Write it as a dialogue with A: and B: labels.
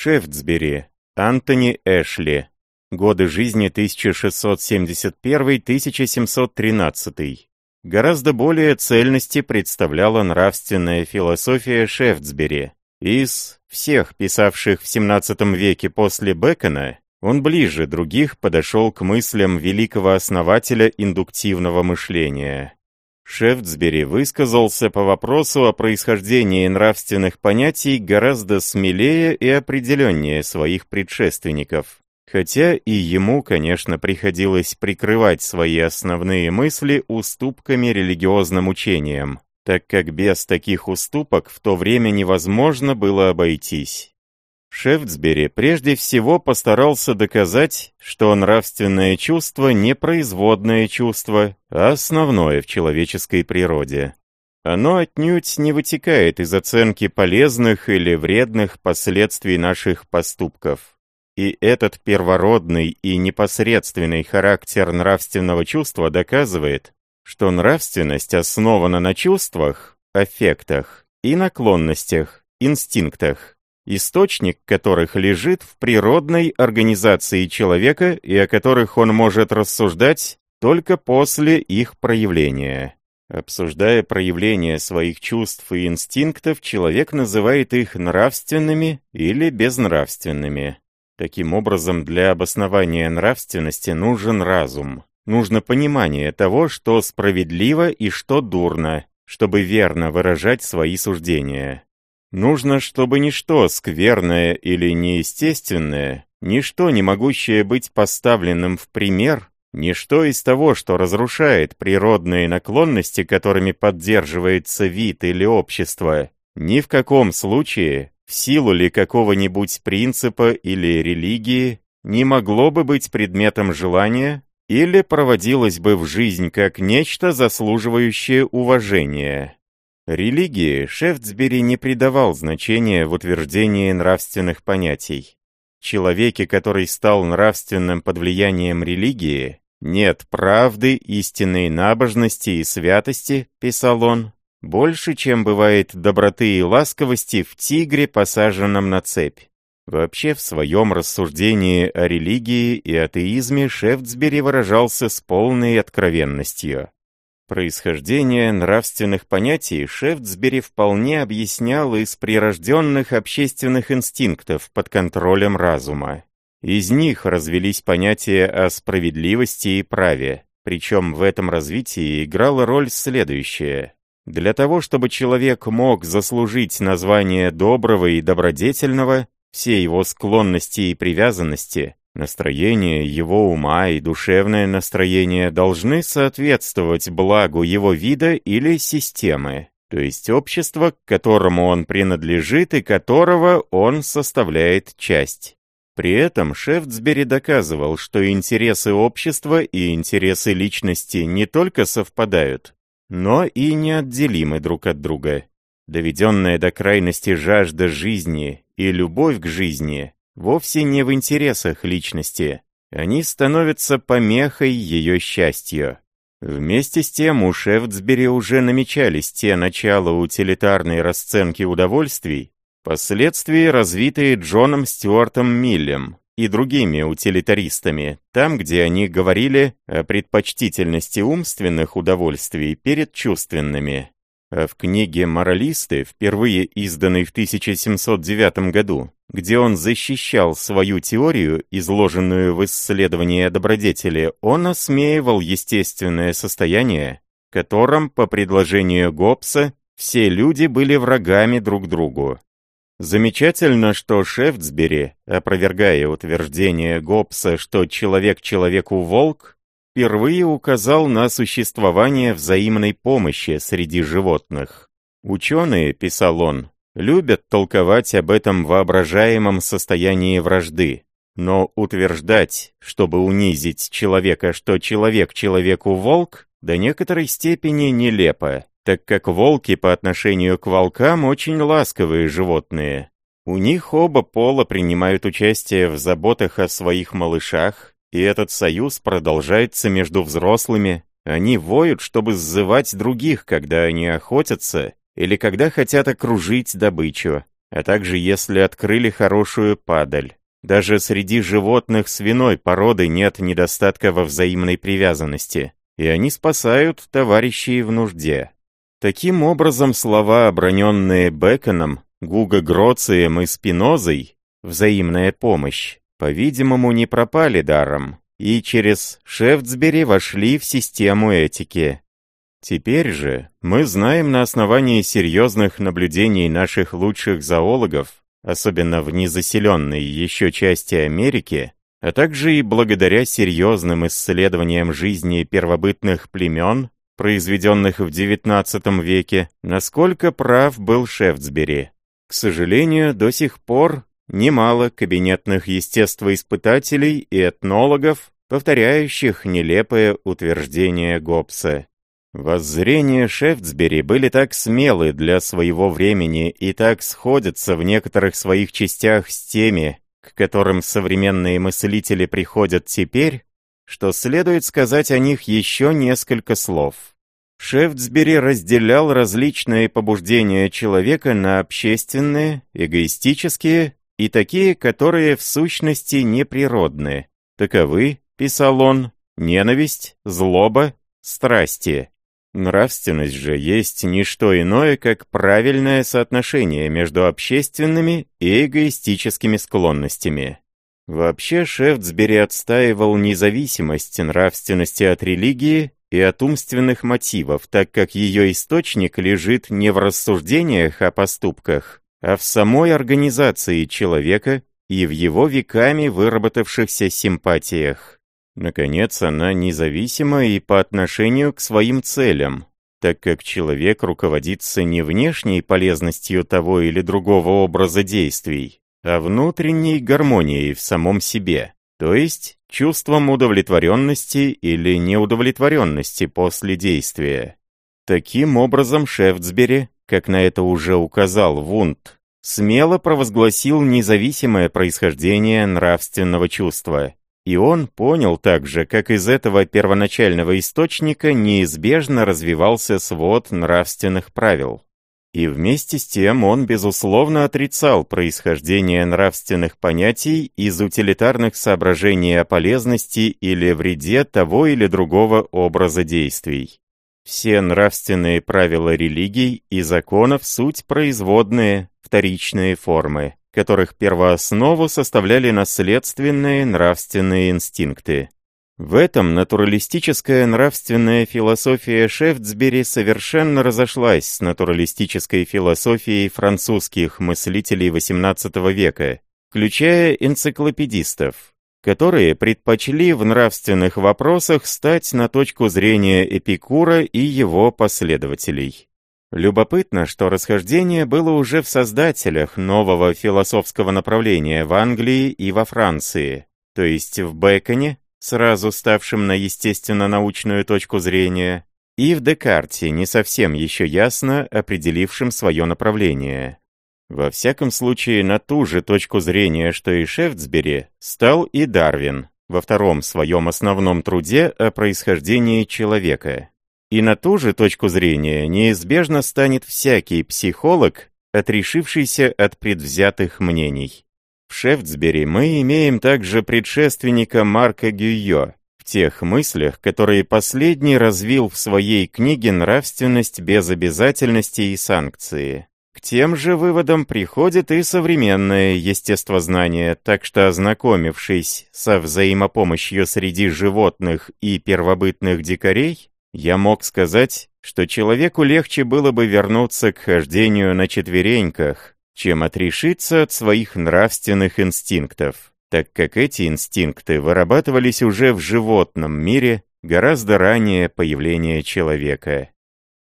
A: Шефтсбери, Антони Эшли. Годы жизни 1671-1713. Гораздо более цельности представляла нравственная философия Шефтсбери. Из всех писавших в XVII веке после Бекона, он ближе других подошел к мыслям великого основателя индуктивного мышления. Шефтсбери высказался по вопросу о происхождении нравственных понятий гораздо смелее и определеннее своих предшественников. Хотя и ему, конечно, приходилось прикрывать свои основные мысли уступками религиозным учениям, так как без таких уступок в то время невозможно было обойтись. Шефтсбери прежде всего постарался доказать, что нравственное чувство не производное чувство, а основное в человеческой природе. Оно отнюдь не вытекает из оценки полезных или вредных последствий наших поступков. И этот первородный и непосредственный характер нравственного чувства доказывает, что нравственность основана на чувствах, аффектах и наклонностях, инстинктах, источник которых лежит в природной организации человека и о которых он может рассуждать только после их проявления. Обсуждая проявления своих чувств и инстинктов, человек называет их нравственными или безнравственными. Таким образом, для обоснования нравственности нужен разум. Нужно понимание того, что справедливо и что дурно, чтобы верно выражать свои суждения. Нужно, чтобы ничто скверное или неестественное, ничто не могущее быть поставленным в пример, ничто из того, что разрушает природные наклонности, которыми поддерживается вид или общество, ни в каком случае, в силу ли какого-нибудь принципа или религии, не могло бы быть предметом желания или проводилось бы в жизнь как нечто, заслуживающее уважения. Религии Шефтсбери не придавал значения в утверждении нравственных понятий. Человеке, который стал нравственным под влиянием религии, нет правды, истинной набожности и святости, писал он, больше, чем бывает доброты и ласковости в тигре, посаженном на цепь. Вообще, в своем рассуждении о религии и атеизме Шефтсбери выражался с полной откровенностью. Происхождение нравственных понятий Шефтсбери вполне объяснял из прирожденных общественных инстинктов под контролем разума. Из них развелись понятия о справедливости и праве, причем в этом развитии играла роль следующая. Для того, чтобы человек мог заслужить название доброго и добродетельного, все его склонности и привязанности Настроение его ума и душевное настроение должны соответствовать благу его вида или системы, то есть общества, к которому он принадлежит и которого он составляет часть. При этом Шефтсбери доказывал, что интересы общества и интересы личности не только совпадают, но и неотделимы друг от друга. Доведенная до крайности жажда жизни и любовь к жизни вовсе не в интересах личности. Они становятся помехой ее счастью. Вместе с тем у Шефтсбери уже намечались те начала утилитарной расценки удовольствий, последствия развитые Джоном Стюартом Миллем и другими утилитаристами, там, где они говорили о предпочтительности умственных удовольствий перед чувственными. А в книге «Моралисты», впервые изданной в 1709 году, где он защищал свою теорию, изложенную в исследовании о добродетели, он осмеивал естественное состояние, которым, по предложению Гоббса, все люди были врагами друг другу. Замечательно, что Шефтсбери, опровергая утверждение Гоббса, что человек человеку волк, впервые указал на существование взаимной помощи среди животных. «Ученые», — писал он, — «любят толковать об этом воображаемом состоянии вражды, но утверждать, чтобы унизить человека, что человек человеку волк, до некоторой степени нелепо, так как волки по отношению к волкам очень ласковые животные. У них оба пола принимают участие в заботах о своих малышах, и этот союз продолжается между взрослыми. Они воют, чтобы сзывать других, когда они охотятся, или когда хотят окружить добычу. а также если открыли хорошую падаль. Даже среди животных свиной породы нет недостатка во взаимной привязанности, и они спасают товарищей в нужде. Таким образом, слова, оброненные Беконом, Гуго Гроцием и Спинозой, взаимная помощь, по-видимому, не пропали даром, и через Шефтсбери вошли в систему этики. Теперь же мы знаем на основании серьезных наблюдений наших лучших зоологов, особенно в незаселенной еще части Америки, а также и благодаря серьезным исследованиям жизни первобытных племен, произведенных в XIX веке, насколько прав был Шефтсбери. К сожалению, до сих пор немало кабинетных естествоиспытателей и этнологов, повторяющих нелепое утверждение Гоббса. Воззрения Шефтсбери были так смелы для своего времени и так сходятся в некоторых своих частях с теми, к которым современные мыслители приходят теперь, что следует сказать о них еще несколько слов. Шефтсбери разделял различные побуждения человека на общественные, эгоистические и такие, которые в сущности неприродны. Таковы, писал он, ненависть, злоба, страсти. Нравственность же есть не что иное, как правильное соотношение между общественными и эгоистическими склонностями. Вообще Шефтсбери отстаивал независимость нравственности от религии и от умственных мотивов, так как ее источник лежит не в рассуждениях о поступках, а в самой организации человека и в его веками выработавшихся симпатиях. Наконец, она независима и по отношению к своим целям, так как человек руководится не внешней полезностью того или другого образа действий, а внутренней гармонией в самом себе, то есть чувством удовлетворенности или неудовлетворенности после действия. Таким образом, Шефтсбери, как на это уже указал Вунд, смело провозгласил независимое происхождение нравственного чувства и он понял также, как из этого первоначального источника неизбежно развивался свод нравственных правил. И вместе с тем он, безусловно, отрицал происхождение нравственных понятий из утилитарных соображений о полезности или вреде того или другого образа действий. Все нравственные правила религий и законов суть производные, вторичные формы которых первооснову составляли наследственные нравственные инстинкты. В этом натуралистическая нравственная философия Шефтсбери совершенно разошлась с натуралистической философией французских мыслителей XVIII века, включая энциклопедистов, которые предпочли в нравственных вопросах стать на точку зрения Эпикура и его последователей. Любопытно, что расхождение было уже в создателях нового философского направления в Англии и во Франции, то есть в Беконе, сразу ставшем на естественно-научную точку зрения, и в Декарте, не совсем еще ясно определившем свое направление. Во всяком случае, на ту же точку зрения, что и Шефтсбери, стал и Дарвин во втором своем основном труде о происхождении человека. И на ту же точку зрения неизбежно станет всякий психолог, отрешившийся от предвзятых мнений. В Шефтсбери мы имеем также предшественника Марка Гюйо, в тех мыслях, которые последний развил в своей книге «Нравственность без обязательности и санкции». К тем же выводам приходит и современное естествознание, так что ознакомившись со взаимопомощью среди животных и первобытных дикарей, я мог сказать, что человеку легче было бы вернуться к хождению на четвереньках, чем отрешиться от своих нравственных инстинктов, так как эти инстинкты вырабатывались уже в животном мире гораздо ранее появления человека.